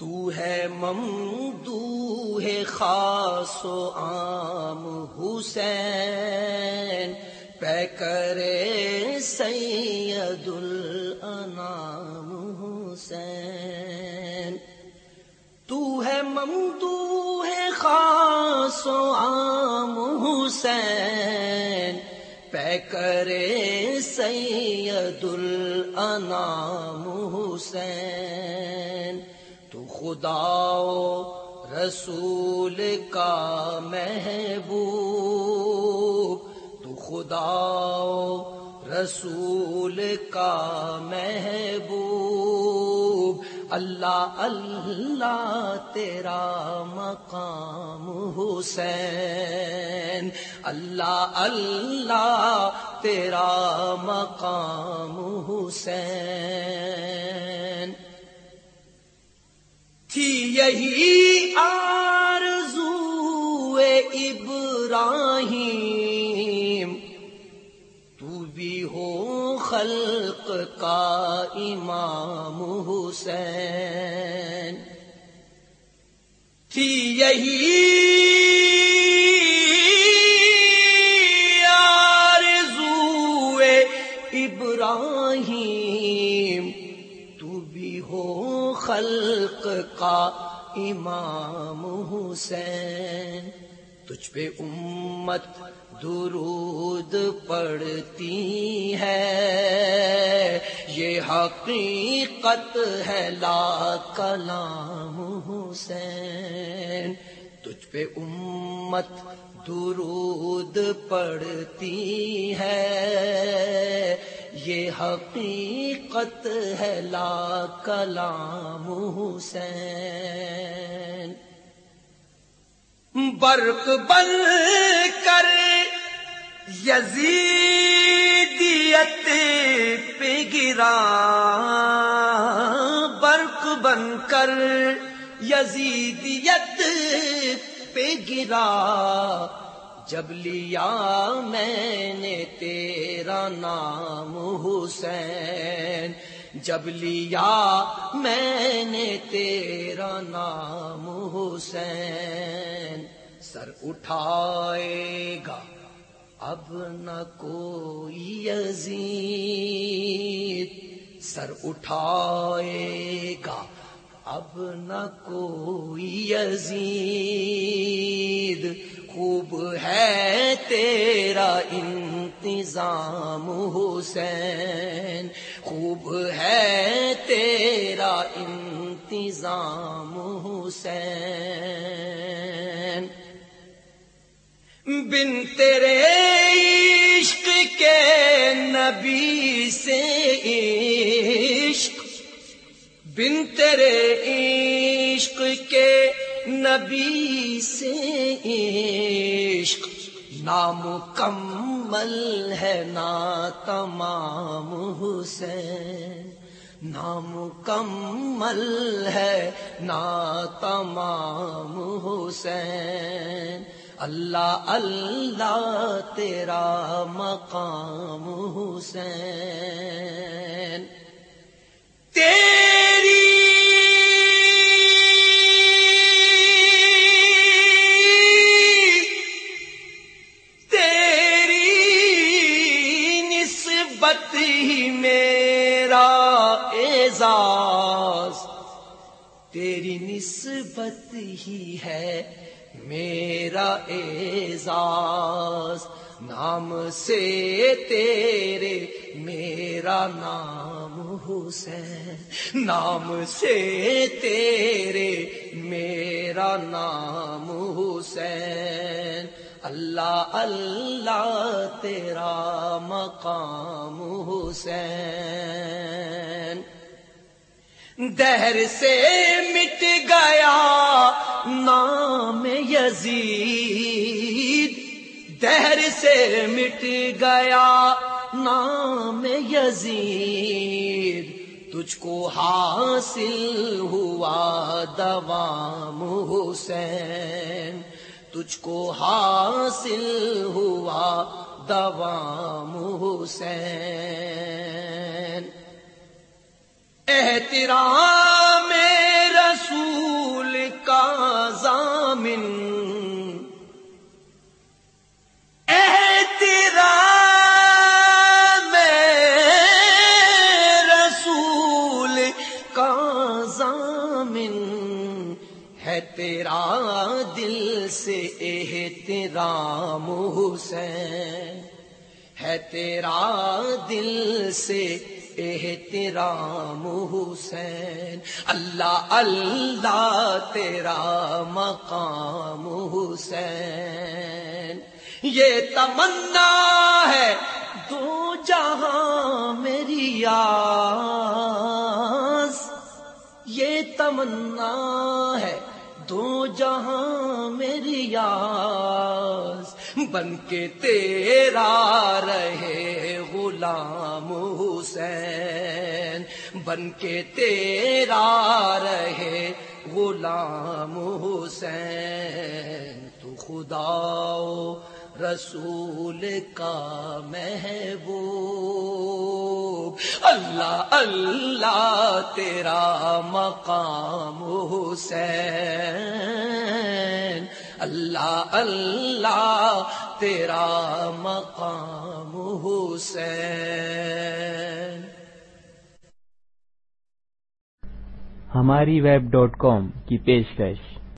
تو ہے ممدو ہے خاص و عام حسین پہ کرے سید الانام حسین تو ہے ممدو ہے خاص و عام حسین پہ کرے سید الانام حسین خدا و رسول کا محبوب۔ تو خدا و رسول کا محبوب۔ اللہ اللہ تیرا مقام حسین۔ اللہ اللہ تیرا مقام حسین۔ تھی یہی آرزو ابراہیم۔ تو بھی ہو خلق کا امام حسین۔ تھی یہی آرزو ابراہیم۔ خلق کا امام حسین۔ تجھ پہ امت درود پڑتی ہے۔ یہ حقیقت ہے لا کلام حسین۔ پہ امت درود پڑتی ہے۔ یہ حقیقت ہے لا کلام حسین۔ برق بن کر یزیدیت پہ گرا۔ برق بن کر یزیدیت پہ گرا۔ جب لیا میں نے تیرا نام حسین، جب لیا میں نے تیرا نام حسین۔ سر اٹھائے گا، اب نہ کوئی یزید سر اٹھائے گا اب نہ کوئی یزید، خوب ہے تیرا انتظام حسین۔ خوب ہے تیرا انتظام حسین۔ بن تیرے عشق کے نبی سے بن تیرے عشق کے نبی سے عشق۔ نامکمل ہے نا تمام حسین نامکمل ہے نا تمام حسین۔ اللہ اللہ تیرا مقام حسین۔ نسبت ہی میرا اعزاز۔ تیری نسبت ہی ہے میرا اعزاز۔ نام سے تیرے میرا نام حسین۔ نام سے تیرے میرا نام حسین۔ اللہ اللہ تیرا مقام حسین دہر سے مٹ گیا نام یزید دہر سے مٹ گیا نام یزید تجھ کو حاصل ہوا دوام حسین تجھ کو حاصل ہوا دوام حسین احترام سے احترام حسین ہے تیرا دل سے احترام حسین اللہ اللہ تیرا مقام حسین یہ تمنا ہے دو جہاں میری آس یہ تمنا ہے دو جہاں میری یاس بن کے تیرا رہے غلام حسین، بن کے تیرا رہے غلام حسین۔ تو خدا رسول کا محبوب اللہ اللہ تیرا مقام حسین اللہ اللہ تیرا مقام حسین ہماری ویب ڈاٹ کام کی پیشکش